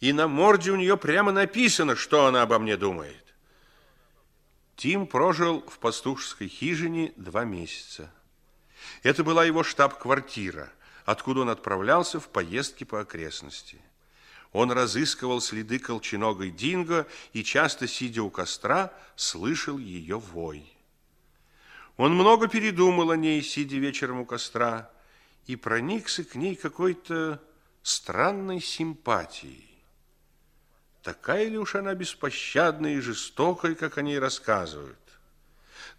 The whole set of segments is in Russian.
и на морде у нее прямо написано, что она обо мне думает. Тим прожил в пастушеской хижине два месяца. Это была его штаб-квартира, откуда он отправлялся в поездки по окрестности. Он разыскивал следы колченогой Динго и, часто сидя у костра, слышал ее вой. Он много передумал о ней, сидя вечером у костра, и проникся к ней какой-то странной симпатией. Такая ли уж она беспощадная и жестокая, как о ней рассказывают?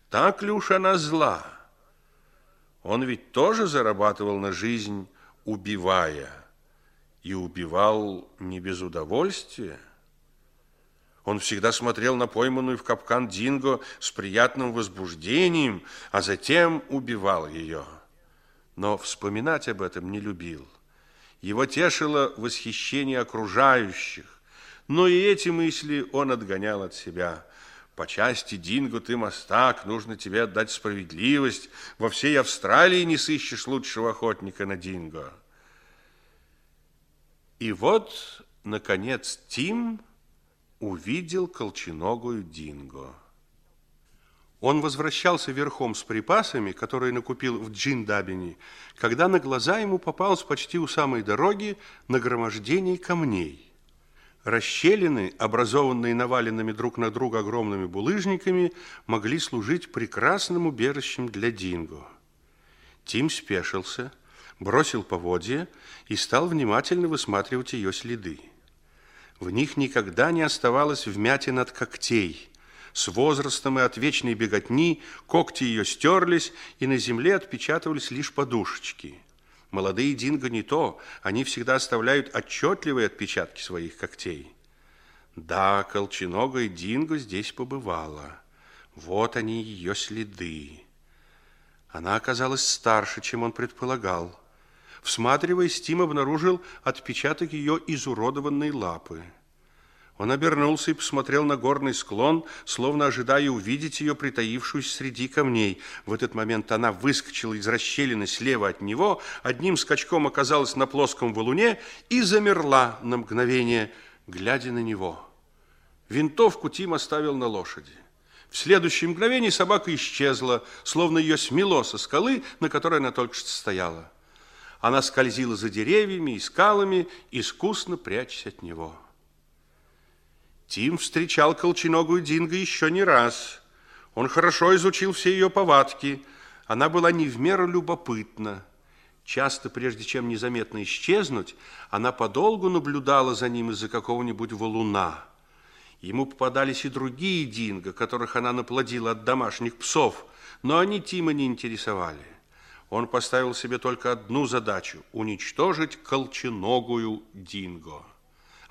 Так ли уж она зла? Он ведь тоже зарабатывал на жизнь, убивая, и убивал не без удовольствия. Он всегда смотрел на пойманную в капкан Динго с приятным возбуждением, а затем убивал ее. Но вспоминать об этом не любил. Его тешило восхищение окружающих, но и эти мысли он отгонял от себя. По части Динго ты мастак, нужно тебе отдать справедливость. Во всей Австралии не сыщешь лучшего охотника на Динго. И вот, наконец, Тим увидел колченогую Динго. Он возвращался верхом с припасами, которые накупил в Джиндабине, когда на глаза ему попалось почти у самой дороги нагромождение камней – Расщелины, образованные наваленными друг на друга огромными булыжниками, могли служить прекрасным убежищем для динго. Тим спешился, бросил поводья и стал внимательно высматривать ее следы. В них никогда не оставалось вмятин от когтей. С возрастом и от вечной беготни когти ее стерлись, и на земле отпечатывались лишь подушечки – Молодые динго не то, они всегда оставляют отчетливые отпечатки своих когтей. Да, колченогая динго здесь побывала. Вот они, ее следы. Она оказалась старше, чем он предполагал. Всматриваясь, Тим обнаружил отпечаток ее изуродованной лапы. Он обернулся и посмотрел на горный склон, словно ожидая увидеть ее, притаившуюся среди камней. В этот момент она выскочила из расщелины слева от него, одним скачком оказалась на плоском валуне и замерла на мгновение, глядя на него. Винтовку Тим оставил на лошади. В следующее мгновение собака исчезла, словно ее смело со скалы, на которой она только что стояла. Она скользила за деревьями и скалами, искусно прячась от него. Тим встречал колченогую Динго еще не раз. Он хорошо изучил все ее повадки. Она была не в меру любопытна. Часто, прежде чем незаметно исчезнуть, она подолгу наблюдала за ним из-за какого-нибудь валуна. Ему попадались и другие динго, которых она наплодила от домашних псов, но они Тима не интересовали. Он поставил себе только одну задачу – уничтожить колченогую динго.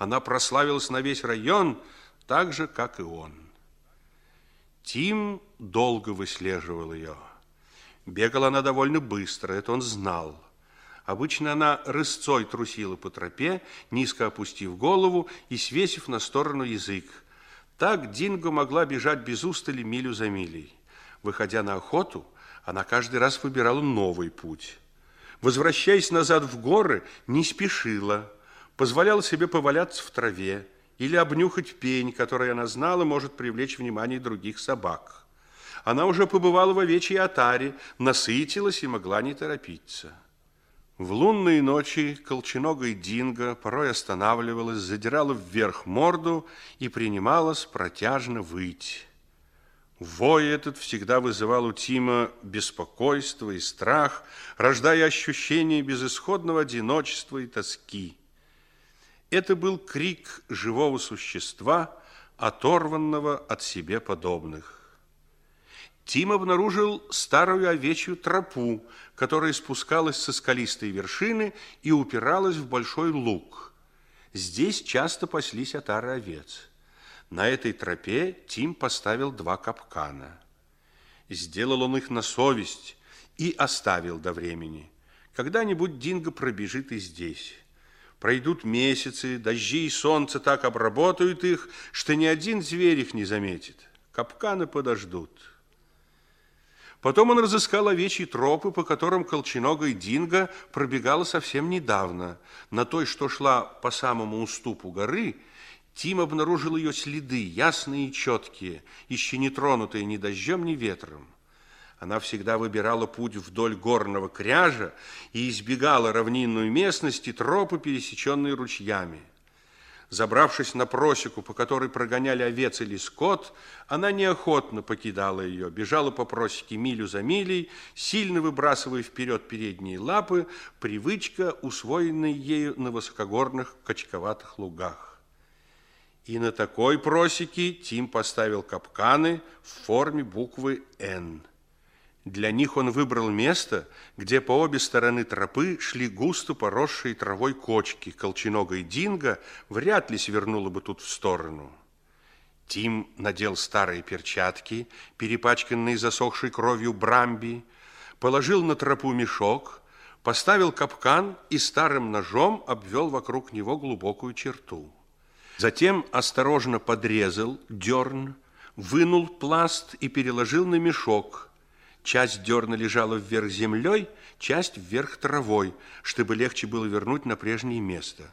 Она прославилась на весь район, так же, как и он. Тим долго выслеживал ее. Бегала она довольно быстро, это он знал. Обычно она рысцой трусила по тропе, низко опустив голову и свесив на сторону язык. Так Динго могла бежать без устали милю за милей. Выходя на охоту, она каждый раз выбирала новый путь. Возвращаясь назад в горы, не спешила, позволяла себе поваляться в траве или обнюхать пень, который она знала может привлечь внимание других собак. Она уже побывала в овечьей отаре, насытилась и могла не торопиться. В лунные ночи колченогая динго порой останавливалась, задирала вверх морду и принималась протяжно выть. Вой этот всегда вызывал у Тима беспокойство и страх, рождая ощущение безысходного одиночества и тоски. Это был крик живого существа, оторванного от себе подобных. Тим обнаружил старую овечью тропу, которая спускалась со скалистой вершины и упиралась в большой луг. Здесь часто паслись отары овец. На этой тропе Тим поставил два капкана. Сделал он их на совесть и оставил до времени. Когда-нибудь Динго пробежит и здесь. Пройдут месяцы, дожди и солнце так обработают их, что ни один зверь их не заметит. Капканы подождут. Потом он разыскал овечьи тропы, по которым колченогая Динго пробегала совсем недавно. На той, что шла по самому уступу горы, Тим обнаружил ее следы, ясные и четкие, еще не тронутые ни дождем, ни ветром. Она всегда выбирала путь вдоль горного кряжа и избегала равнинную местность и тропы, пересеченные ручьями. Забравшись на просеку, по которой прогоняли овец или скот, она неохотно покидала ее, бежала по просеке милю за милей, сильно выбрасывая вперед передние лапы, привычка, усвоенная ею на высокогорных качковатых лугах. И на такой просеке Тим поставил капканы в форме буквы «Н». Для них он выбрал место, где по обе стороны тропы шли густо поросшие травой кочки. Колченогая Динго вряд ли свернула бы тут в сторону. Тим надел старые перчатки, перепачканные засохшей кровью брамби, положил на тропу мешок, поставил капкан и старым ножом обвел вокруг него глубокую черту. Затем осторожно подрезал дерн, вынул пласт и переложил на мешок – Часть дерна лежала вверх землей, часть вверх травой, чтобы легче было вернуть на прежнее место.